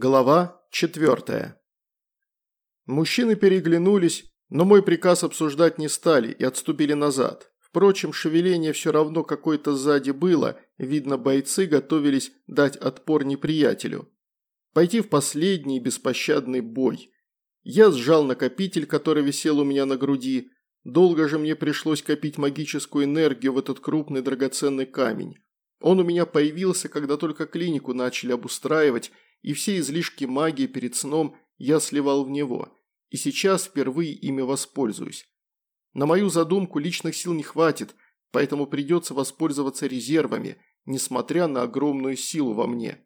Глава 4. Мужчины переглянулись, но мой приказ обсуждать не стали и отступили назад. Впрочем, шевеление все равно какое-то сзади было, видно, бойцы готовились дать отпор неприятелю. Пойти в последний беспощадный бой. Я сжал накопитель, который висел у меня на груди. Долго же мне пришлось копить магическую энергию в этот крупный драгоценный камень. Он у меня появился, когда только клинику начали обустраивать, и все излишки магии перед сном я сливал в него, и сейчас впервые ими воспользуюсь. На мою задумку личных сил не хватит, поэтому придется воспользоваться резервами, несмотря на огромную силу во мне.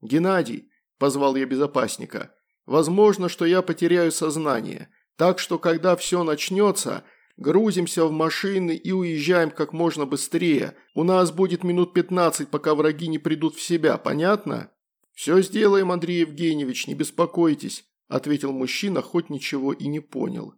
«Геннадий», – позвал я безопасника, – «возможно, что я потеряю сознание, так что когда все начнется, грузимся в машины и уезжаем как можно быстрее. У нас будет минут пятнадцать, пока враги не придут в себя, понятно?» «Все сделаем, Андрей Евгеньевич, не беспокойтесь», – ответил мужчина, хоть ничего и не понял.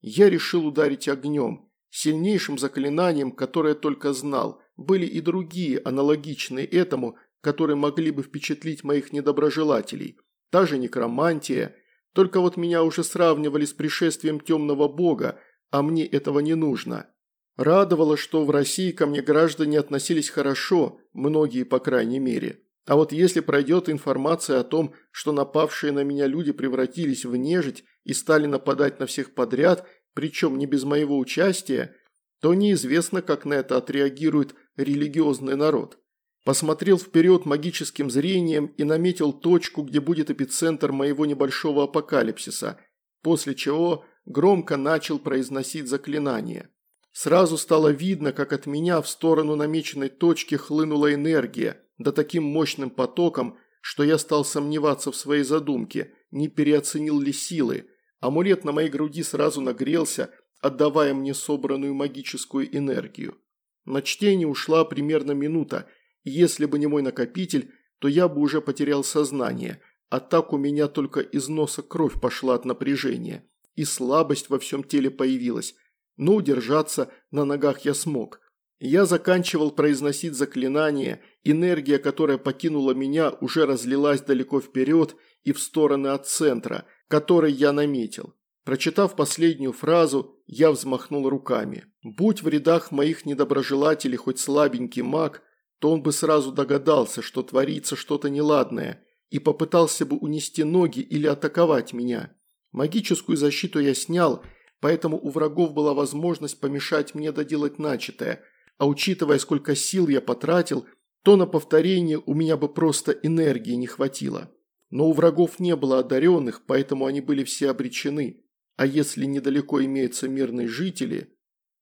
Я решил ударить огнем, сильнейшим заклинанием, которое только знал. Были и другие, аналогичные этому, которые могли бы впечатлить моих недоброжелателей. Та же некромантия. Только вот меня уже сравнивали с пришествием темного бога, а мне этого не нужно. Радовало, что в России ко мне граждане относились хорошо, многие по крайней мере. А вот если пройдет информация о том, что напавшие на меня люди превратились в нежить и стали нападать на всех подряд, причем не без моего участия, то неизвестно, как на это отреагирует религиозный народ. Посмотрел вперед магическим зрением и наметил точку, где будет эпицентр моего небольшого апокалипсиса, после чего громко начал произносить заклинание. Сразу стало видно, как от меня в сторону намеченной точки хлынула энергия, да таким мощным потоком, что я стал сомневаться в своей задумке, не переоценил ли силы. Амулет на моей груди сразу нагрелся, отдавая мне собранную магическую энергию. На чтение ушла примерно минута, и если бы не мой накопитель, то я бы уже потерял сознание, а так у меня только из носа кровь пошла от напряжения, и слабость во всем теле появилась, но удержаться на ногах я смог. Я заканчивал произносить заклинание, энергия, которая покинула меня, уже разлилась далеко вперед и в стороны от центра, который я наметил. Прочитав последнюю фразу, я взмахнул руками. Будь в рядах моих недоброжелателей хоть слабенький маг, то он бы сразу догадался, что творится что-то неладное, и попытался бы унести ноги или атаковать меня. Магическую защиту я снял, поэтому у врагов была возможность помешать мне доделать начатое – а учитывая, сколько сил я потратил, то на повторение у меня бы просто энергии не хватило. Но у врагов не было одаренных, поэтому они были все обречены. А если недалеко имеются мирные жители,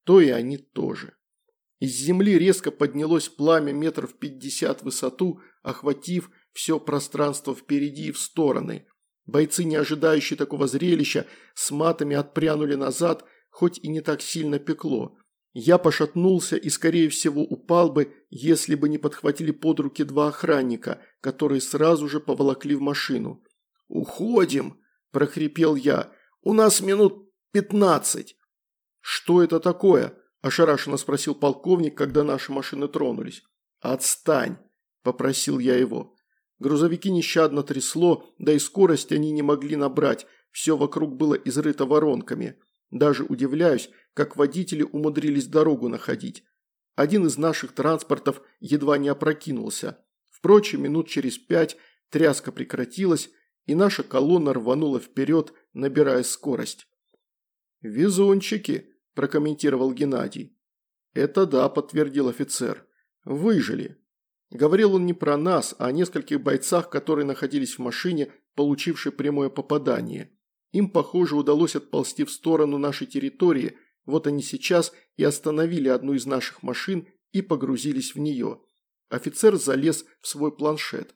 то и они тоже. Из земли резко поднялось пламя метров пятьдесят в высоту, охватив все пространство впереди и в стороны. Бойцы, не ожидающие такого зрелища, с матами отпрянули назад, хоть и не так сильно пекло. Я пошатнулся и, скорее всего, упал бы, если бы не подхватили под руки два охранника, которые сразу же поволокли в машину. «Уходим!» – прохрипел я. «У нас минут пятнадцать!» «Что это такое?» – ошарашенно спросил полковник, когда наши машины тронулись. «Отстань!» – попросил я его. Грузовики нещадно трясло, да и скорость они не могли набрать, все вокруг было изрыто воронками. Даже удивляюсь, как водители умудрились дорогу находить. Один из наших транспортов едва не опрокинулся. Впрочем, минут через пять тряска прекратилась, и наша колонна рванула вперед, набирая скорость. «Везунчики», – прокомментировал Геннадий. «Это да», – подтвердил офицер. «Выжили». Говорил он не про нас, а о нескольких бойцах, которые находились в машине, получившей прямое попадание. Им, похоже, удалось отползти в сторону нашей территории, вот они сейчас и остановили одну из наших машин и погрузились в нее. Офицер залез в свой планшет.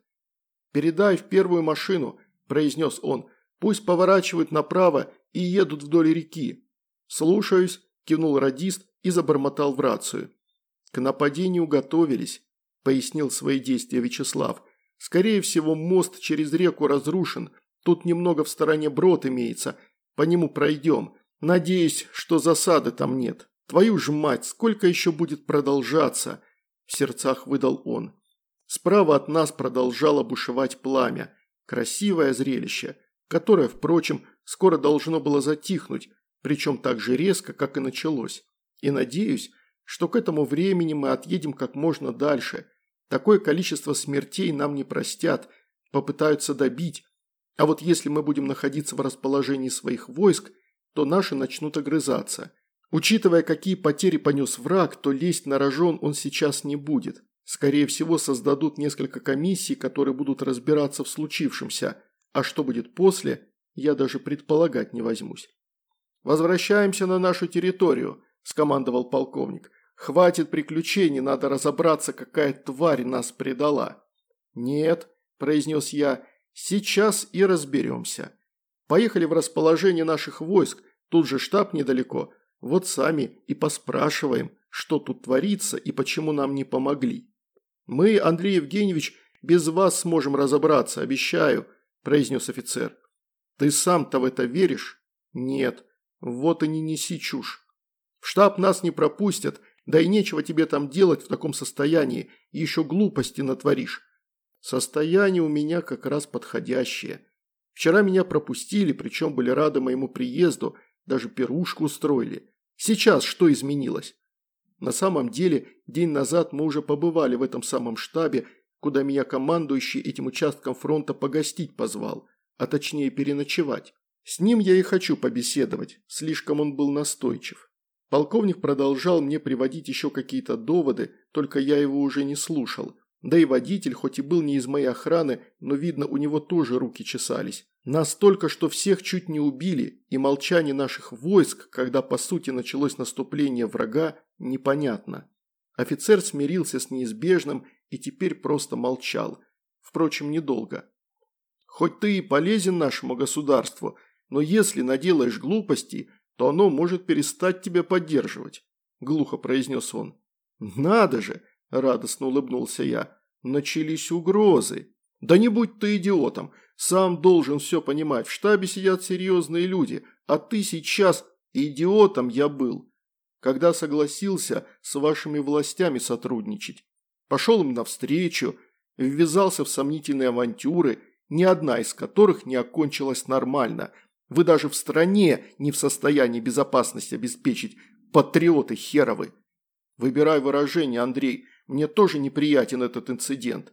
«Передай в первую машину», – произнес он, – «пусть поворачивают направо и едут вдоль реки». «Слушаюсь», – кивнул радист и забормотал в рацию. «К нападению готовились», – пояснил свои действия Вячеслав. «Скорее всего, мост через реку разрушен, Тут немного в стороне брод имеется, по нему пройдем. Надеюсь, что засады там нет. Твою ж мать, сколько еще будет продолжаться?» В сердцах выдал он. Справа от нас продолжало бушевать пламя. Красивое зрелище, которое, впрочем, скоро должно было затихнуть, причем так же резко, как и началось. И надеюсь, что к этому времени мы отъедем как можно дальше. Такое количество смертей нам не простят, попытаются добить. А вот если мы будем находиться в расположении своих войск, то наши начнут огрызаться. Учитывая, какие потери понес враг, то лезть на рожон он сейчас не будет. Скорее всего, создадут несколько комиссий, которые будут разбираться в случившемся, а что будет после, я даже предполагать не возьмусь. «Возвращаемся на нашу территорию», – скомандовал полковник. «Хватит приключений, надо разобраться, какая тварь нас предала». «Нет», – произнес я, – «сейчас и разберемся. Поехали в расположение наших войск, тут же штаб недалеко, вот сами и поспрашиваем, что тут творится и почему нам не помогли». «Мы, Андрей Евгеньевич, без вас сможем разобраться, обещаю», – произнес офицер. «Ты сам-то в это веришь?» «Нет. Вот и не неси чушь. В штаб нас не пропустят, да и нечего тебе там делать в таком состоянии, еще глупости натворишь. Состояние у меня как раз подходящее. Вчера меня пропустили, причем были рады моему приезду, даже пирушку устроили. Сейчас что изменилось? На самом деле, день назад мы уже побывали в этом самом штабе, куда меня командующий этим участком фронта погостить позвал, а точнее переночевать. С ним я и хочу побеседовать, слишком он был настойчив. Полковник продолжал мне приводить еще какие-то доводы, только я его уже не слушал. Да и водитель, хоть и был не из моей охраны, но видно, у него тоже руки чесались. Настолько, что всех чуть не убили, и молчание наших войск, когда по сути началось наступление врага, непонятно. Офицер смирился с неизбежным и теперь просто молчал. Впрочем, недолго. «Хоть ты и полезен нашему государству, но если наделаешь глупости, то оно может перестать тебя поддерживать», – глухо произнес он. «Надо же!» – радостно улыбнулся я. «Начались угрозы. Да не будь ты идиотом, сам должен все понимать, в штабе сидят серьезные люди, а ты сейчас идиотом я был, когда согласился с вашими властями сотрудничать. Пошел им навстречу, ввязался в сомнительные авантюры, ни одна из которых не окончилась нормально. Вы даже в стране не в состоянии безопасности обеспечить, патриоты херовы. Выбирай выражение, Андрей, мне тоже неприятен этот инцидент.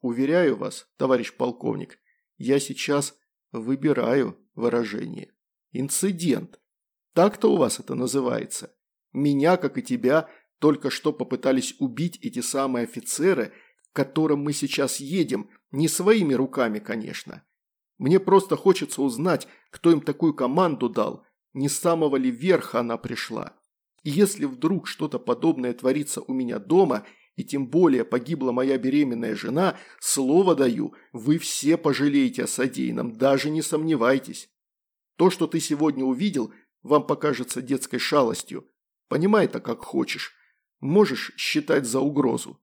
Уверяю вас, товарищ полковник, я сейчас выбираю выражение. Инцидент. Так-то у вас это называется. Меня, как и тебя, только что попытались убить эти самые офицеры, к которым мы сейчас едем, не своими руками, конечно. Мне просто хочется узнать, кто им такую команду дал, не с самого ли верха она пришла. И если вдруг что-то подобное творится у меня дома – и тем более погибла моя беременная жена, слово даю, вы все пожалеете о содеянном, даже не сомневайтесь. То, что ты сегодня увидел, вам покажется детской шалостью. Понимай это как хочешь. Можешь считать за угрозу.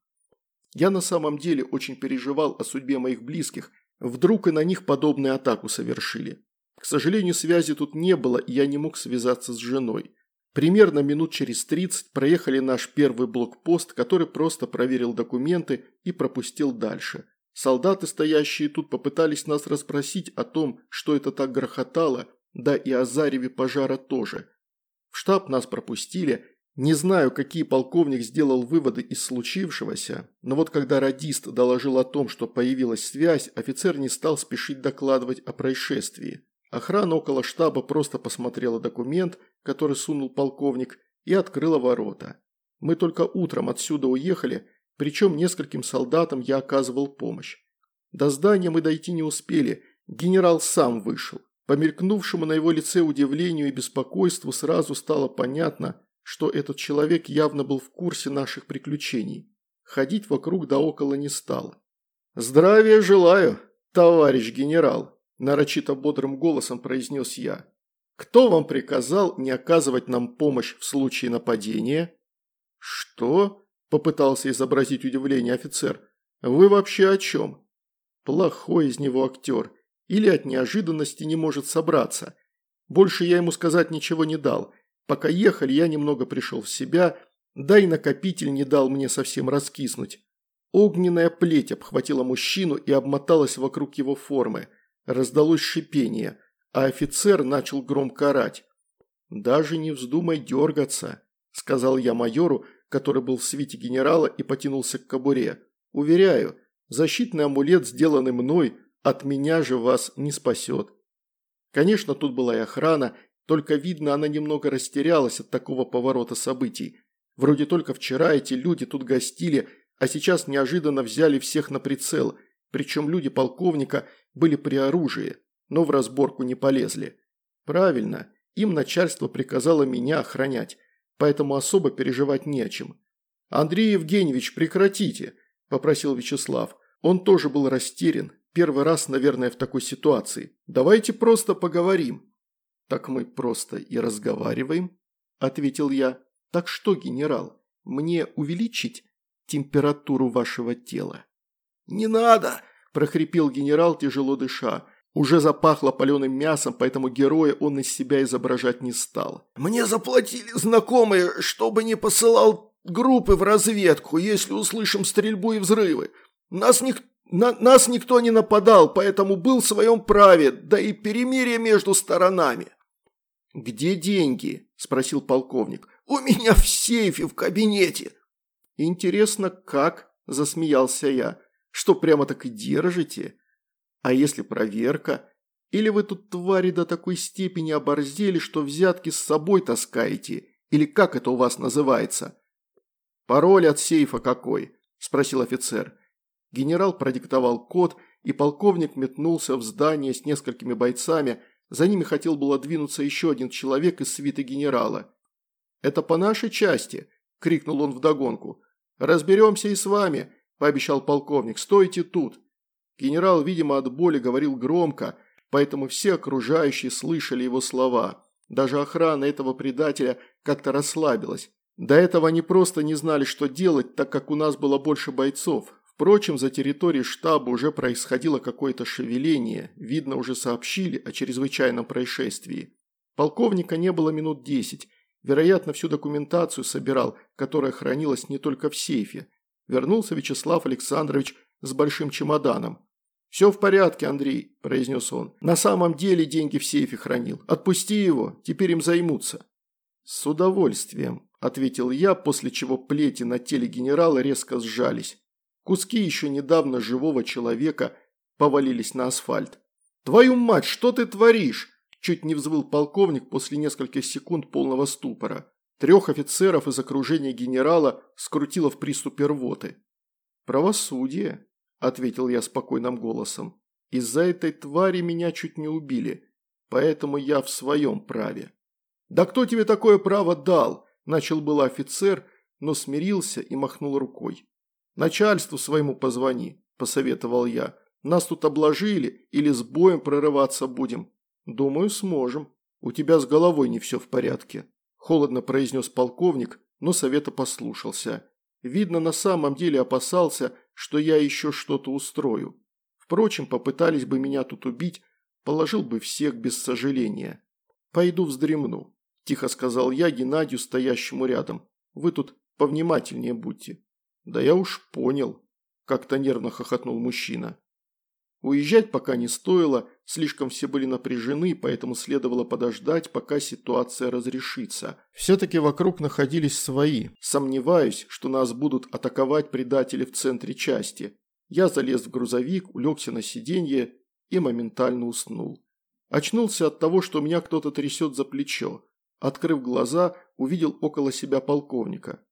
Я на самом деле очень переживал о судьбе моих близких, вдруг и на них подобную атаку совершили. К сожалению, связи тут не было, и я не мог связаться с женой. Примерно минут через 30 проехали наш первый блокпост, который просто проверил документы и пропустил дальше. Солдаты, стоящие тут, попытались нас расспросить о том, что это так грохотало, да и о зареве пожара тоже. В штаб нас пропустили. Не знаю, какие полковник сделал выводы из случившегося, но вот когда радист доложил о том, что появилась связь, офицер не стал спешить докладывать о происшествии. Охрана около штаба просто посмотрела документ, который сунул полковник, и открыла ворота. Мы только утром отсюда уехали, причем нескольким солдатам я оказывал помощь. До здания мы дойти не успели, генерал сам вышел. По мелькнувшему на его лице удивлению и беспокойству сразу стало понятно, что этот человек явно был в курсе наших приключений. Ходить вокруг да около не стал. «Здравия желаю, товарищ генерал», нарочито бодрым голосом произнес я. «Кто вам приказал не оказывать нам помощь в случае нападения?» «Что?» – попытался изобразить удивление офицер. «Вы вообще о чем?» «Плохой из него актер. Или от неожиданности не может собраться. Больше я ему сказать ничего не дал. Пока ехали, я немного пришел в себя, да и накопитель не дал мне совсем раскиснуть. Огненная плеть обхватила мужчину и обмоталась вокруг его формы. Раздалось шипение, а офицер начал громко орать. «Даже не вздумай дергаться», – сказал я майору, который был в свите генерала и потянулся к кобуре. «Уверяю, защитный амулет, сделанный мной, от меня же вас не спасет». Конечно, тут была и охрана, только видно, она немного растерялась от такого поворота событий. Вроде только вчера эти люди тут гостили, а сейчас неожиданно взяли всех на прицел, причем люди полковника были при оружии, но в разборку не полезли. Правильно, им начальство приказало меня охранять, поэтому особо переживать не о чем. «Андрей Евгеньевич, прекратите!» – попросил Вячеслав. Он тоже был растерян, первый раз, наверное, в такой ситуации. «Давайте просто поговорим». «Так мы просто и разговариваем», – ответил я. «Так что, генерал, мне увеличить температуру вашего тела?» «Не надо!» – прохрипел генерал, тяжело дыша. Уже запахло паленым мясом, поэтому героя он из себя изображать не стал. «Мне заплатили знакомые, чтобы не посылал группы в разведку, если услышим стрельбу и взрывы. Нас, ник на нас никто не нападал, поэтому был в своем праве, да и перемирие между сторонами». «Где деньги?» – спросил полковник. «У меня в сейфе в кабинете». «Интересно, как?» – засмеялся я. «Что, прямо так и держите?» А если проверка? Или вы тут, твари, до такой степени оборзели, что взятки с собой таскаете? Или как это у вас называется? Пароль от сейфа какой? Спросил офицер. Генерал продиктовал код, и полковник метнулся в здание с несколькими бойцами. За ними хотел было двинуться еще один человек из свиты генерала. «Это по нашей части!» – крикнул он вдогонку. «Разберемся и с вами!» – пообещал полковник. «Стойте тут!» Генерал, видимо, от боли говорил громко, поэтому все окружающие слышали его слова. Даже охрана этого предателя как-то расслабилась. До этого они просто не знали, что делать, так как у нас было больше бойцов. Впрочем, за территорией штаба уже происходило какое-то шевеление, видно, уже сообщили о чрезвычайном происшествии. Полковника не было минут десять. Вероятно, всю документацию собирал, которая хранилась не только в сейфе. Вернулся Вячеслав Александрович с большим чемоданом. «Все в порядке, Андрей», – произнес он. «На самом деле деньги в сейфе хранил. Отпусти его, теперь им займутся». «С удовольствием», – ответил я, после чего плети на теле генерала резко сжались. Куски еще недавно живого человека повалились на асфальт. «Твою мать, что ты творишь?» – чуть не взвыл полковник после нескольких секунд полного ступора. Трех офицеров из окружения генерала скрутило в приступе рвоты. «Правосудие», – ответил я спокойным голосом. «Из-за этой твари меня чуть не убили, поэтому я в своем праве». «Да кто тебе такое право дал?» – начал был офицер, но смирился и махнул рукой. «Начальству своему позвони», – посоветовал я. «Нас тут обложили или с боем прорываться будем?» «Думаю, сможем. У тебя с головой не все в порядке», – холодно произнес полковник, но совета послушался. Видно, на самом деле опасался, что я еще что-то устрою. Впрочем, попытались бы меня тут убить, положил бы всех без сожаления. «Пойду вздремну», – тихо сказал я Геннадию, стоящему рядом. «Вы тут повнимательнее будьте». «Да я уж понял», – как-то нервно хохотнул мужчина. Уезжать пока не стоило, слишком все были напряжены, поэтому следовало подождать, пока ситуация разрешится. Все-таки вокруг находились свои. Сомневаюсь, что нас будут атаковать предатели в центре части. Я залез в грузовик, улегся на сиденье и моментально уснул. Очнулся от того, что меня кто-то трясет за плечо. Открыв глаза, увидел около себя полковника.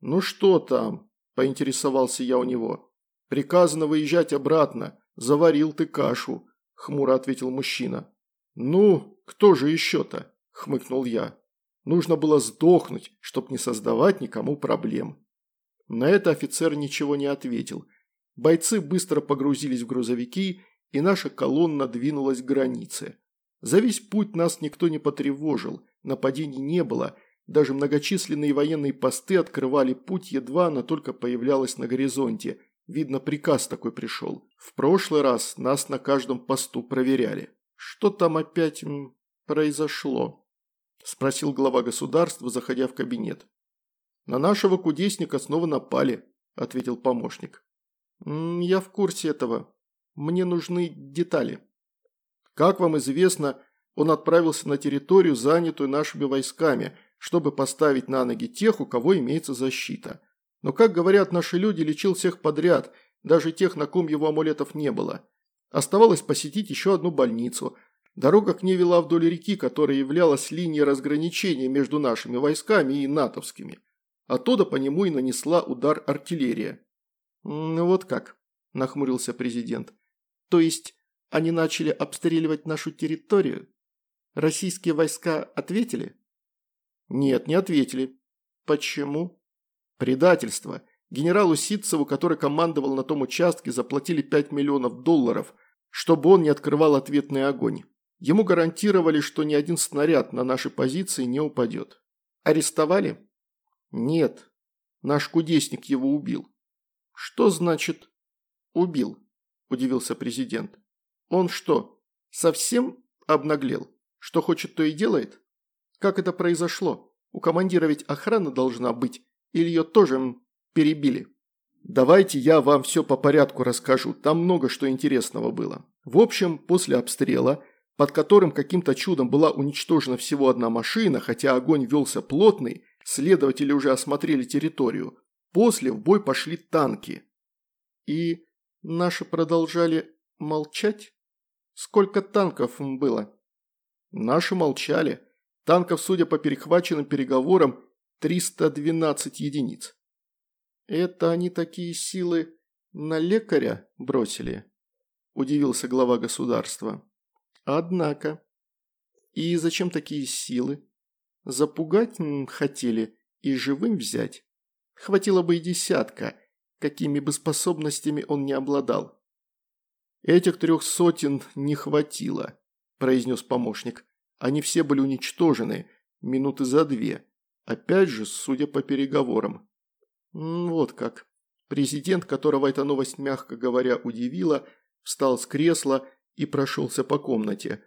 «Ну что там?» – поинтересовался я у него. «Приказано выезжать обратно. «Заварил ты кашу», – хмуро ответил мужчина. «Ну, кто же еще-то?» – хмыкнул я. «Нужно было сдохнуть, чтоб не создавать никому проблем». На это офицер ничего не ответил. Бойцы быстро погрузились в грузовики, и наша колонна двинулась к границе. За весь путь нас никто не потревожил, нападений не было, даже многочисленные военные посты открывали путь, едва она только появлялась на горизонте, Видно, приказ такой пришел. В прошлый раз нас на каждом посту проверяли. Что там опять м, произошло? Спросил глава государства, заходя в кабинет. На нашего кудесника снова напали, ответил помощник. «Я в курсе этого. Мне нужны детали». Как вам известно, он отправился на территорию, занятую нашими войсками, чтобы поставить на ноги тех, у кого имеется защита. Но, как говорят наши люди, лечил всех подряд, даже тех, на ком его амулетов не было. Оставалось посетить еще одну больницу. Дорога к ней вела вдоль реки, которая являлась линией разграничения между нашими войсками и натовскими. Оттуда по нему и нанесла удар артиллерия. «Вот как», – нахмурился президент. «То есть они начали обстреливать нашу территорию? Российские войска ответили?» «Нет, не ответили». «Почему?» «Предательство. Генералу Ситцеву, который командовал на том участке, заплатили 5 миллионов долларов, чтобы он не открывал ответный огонь. Ему гарантировали, что ни один снаряд на наши позиции не упадет. Арестовали? Нет. Наш кудесник его убил. Что значит «убил»? Удивился президент. Он что, совсем обнаглел? Что хочет, то и делает? Как это произошло? У командира ведь охрана должна быть. Или ее тоже перебили? Давайте я вам все по порядку расскажу. Там много что интересного было. В общем, после обстрела – под которым каким-то чудом была уничтожена всего одна машина, хотя огонь велся плотный, следователи уже осмотрели территорию. После в бой пошли танки. И наши продолжали молчать? Сколько танков было? Наши молчали. Танков, судя по перехваченным переговорам, 312 единиц. Это они такие силы на лекаря бросили? Удивился глава государства. Однако. И зачем такие силы? Запугать хотели и живым взять. Хватило бы и десятка, какими бы способностями он не обладал. «Этих трех сотен не хватило», – произнес помощник. «Они все были уничтожены минуты за две. Опять же, судя по переговорам». Вот как. Президент, которого эта новость, мягко говоря, удивила, встал с кресла и прошелся по комнате.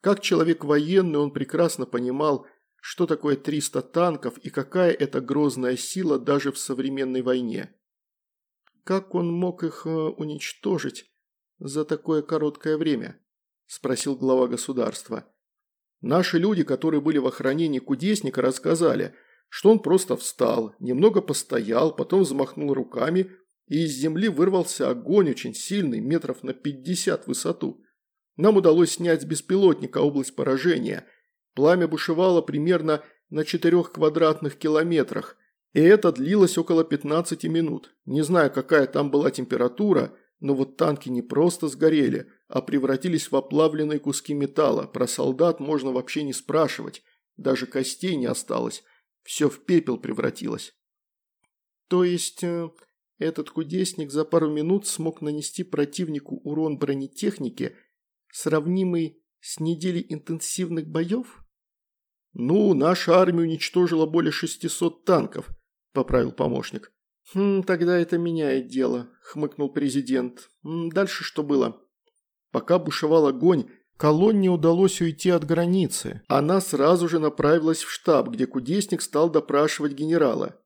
Как человек военный он прекрасно понимал, что такое 300 танков и какая это грозная сила даже в современной войне. «Как он мог их э, уничтожить за такое короткое время?» – спросил глава государства. Наши люди, которые были в охранении кудесника, рассказали, что он просто встал, немного постоял, потом взмахнул руками, и из земли вырвался огонь очень сильный, метров на пятьдесят в высоту. Нам удалось снять с беспилотника область поражения. Пламя бушевало примерно на 4 квадратных километрах, и это длилось около 15 минут. Не знаю, какая там была температура, но вот танки не просто сгорели, а превратились в оплавленные куски металла. Про солдат можно вообще не спрашивать. Даже костей не осталось. Все в пепел превратилось. То есть, э, этот кудесник за пару минут смог нанести противнику урон бронетехнике – сравнимый с неделей интенсивных боев? Ну, наша армия уничтожила более 600 танков, поправил помощник. «Хм, тогда это меняет дело», – хмыкнул президент. «Дальше что было?» Пока бушевал огонь, колонне удалось уйти от границы. Она сразу же направилась в штаб, где кудесник стал допрашивать генерала.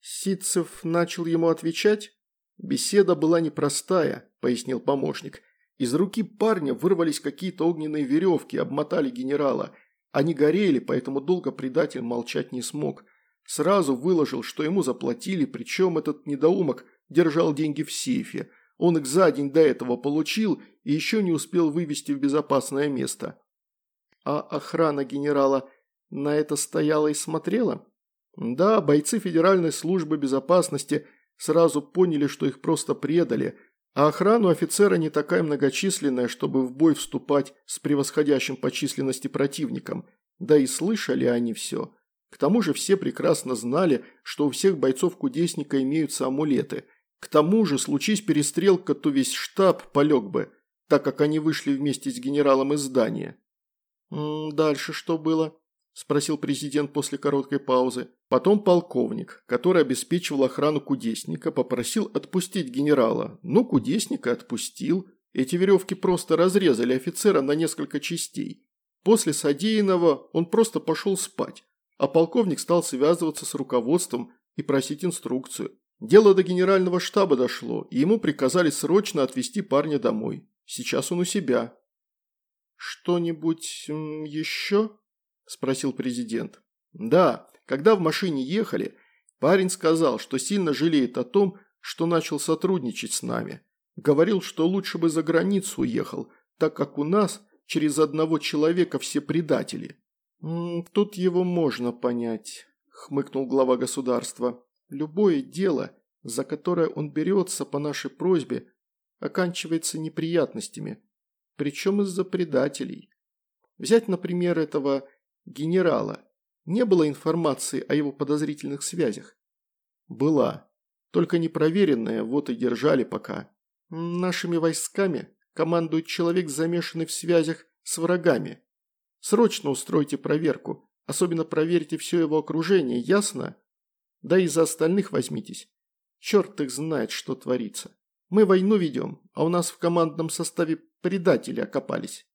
Ситцев начал ему отвечать. «Беседа была непростая», – пояснил помощник. Из руки парня вырвались какие-то огненные веревки, обмотали генерала. Они горели, поэтому долго предатель молчать не смог. Сразу выложил, что ему заплатили, причем этот недоумок держал деньги в сейфе. Он их за день до этого получил и еще не успел вывести в безопасное место. А охрана генерала на это стояла и смотрела? Да, бойцы Федеральной службы безопасности сразу поняли, что их просто предали – а охрану офицера не такая многочисленная, чтобы в бой вступать с превосходящим по численности противником. Да и слышали они все. К тому же все прекрасно знали, что у всех бойцов кудесника имеются амулеты. К тому же, случись перестрелка, то весь штаб полег бы, так как они вышли вместе с генералом из здания. «Дальше что было?» – спросил президент после короткой паузы. Потом полковник, который обеспечивал охрану кудесника, попросил отпустить генерала. Ну, кудесника отпустил. Эти веревки просто разрезали офицера на несколько частей. После содеянного он просто пошел спать, а полковник стал связываться с руководством и просить инструкцию. Дело до генерального штаба дошло, и ему приказали срочно отвезти парня домой. Сейчас он у себя». «Что-нибудь еще?» – спросил президент. «Да, когда в машине ехали, парень сказал, что сильно жалеет о том, что начал сотрудничать с нами. Говорил, что лучше бы за границу уехал, так как у нас через одного человека все предатели». «Тут его можно понять», – хмыкнул глава государства. «Любое дело, за которое он берется по нашей просьбе, оканчивается неприятностями, причем из-за предателей. Взять, например, этого генерала. Не было информации о его подозрительных связях? Была. Только непроверенная, вот и держали пока. Нашими войсками командует человек, замешанный в связях с врагами. Срочно устройте проверку, особенно проверьте все его окружение, ясно? Да и за остальных возьмитесь. Черт их знает, что творится. Мы войну ведем, а у нас в командном составе предатели окопались».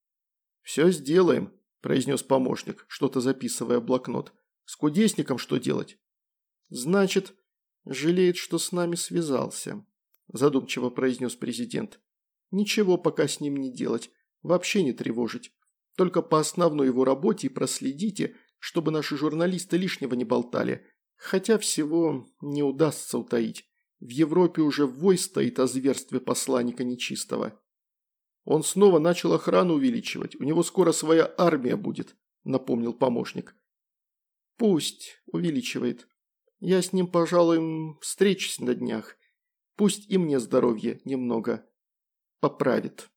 «Все сделаем», – произнес помощник, что-то записывая в блокнот. «С кудесником что делать?» «Значит, жалеет, что с нами связался», – задумчиво произнес президент. «Ничего пока с ним не делать, вообще не тревожить. Только по основной его работе и проследите, чтобы наши журналисты лишнего не болтали. Хотя всего не удастся утаить. В Европе уже вой стоит о зверстве посланника нечистого. Он снова начал охрану увеличивать. У него скоро своя армия будет, напомнил помощник. Пусть увеличивает. Я с ним, пожалуй, встречусь на днях. Пусть и мне здоровье немного поправит.